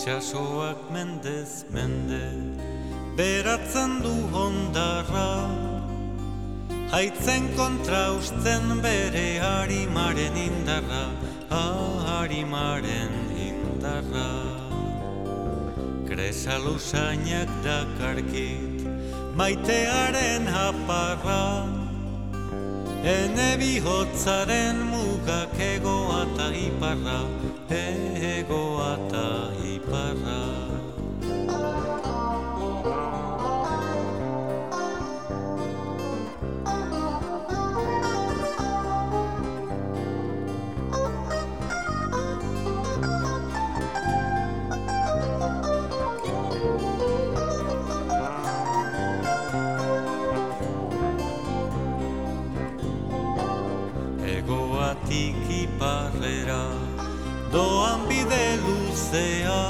itxasoak mendez mende Beratzen du hondarra. Haitzen kontra usten bere harimaren indarra Harimaren indarra. Kresa lusainak dakarkit Maitearen haparra Ene bihotzaren mugak egoa eta iparra Egoa eta iparra luzea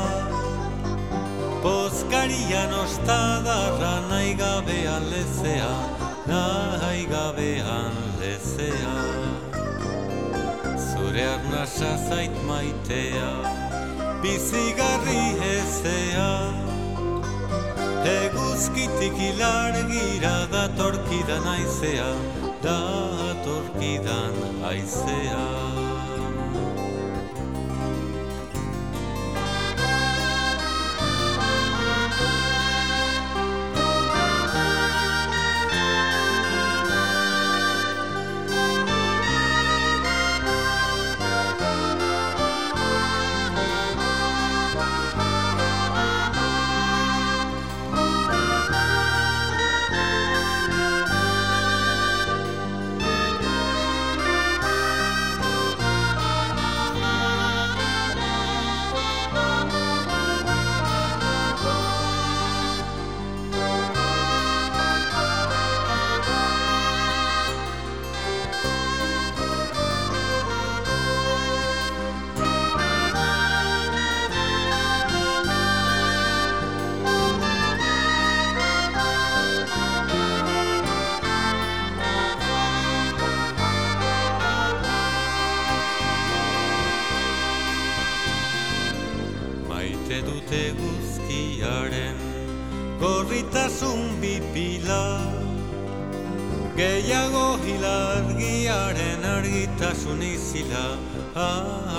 Pozkarian ostadarra nahi gabean lezea nahi gabean lezea. Zure arnasa zait maitea bizigarri ezea. Eguzkitik ilargira datorkidan aizea datorkidan aizea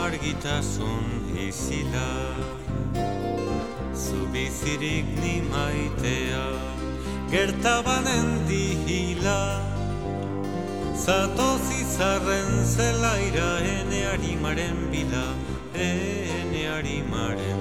argitasun izila Zubizirik ni maitea Gertabanen dihila Zatoz izarren zelaira Ene harimaren bila Ene harimaren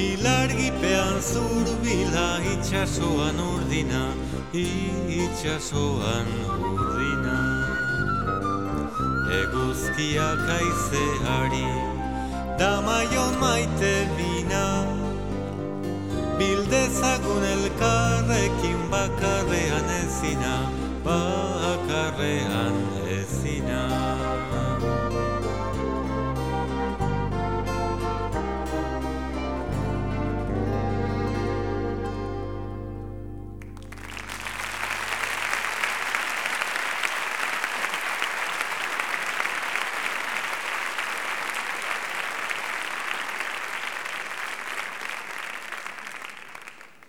Hilargipean zurbila itxasoan urdina Itxasoan urdina Eguzkiak aizeari Damaion maite bina Bildezagun elkarrekin bakarrean ezina